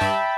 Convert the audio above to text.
Bye.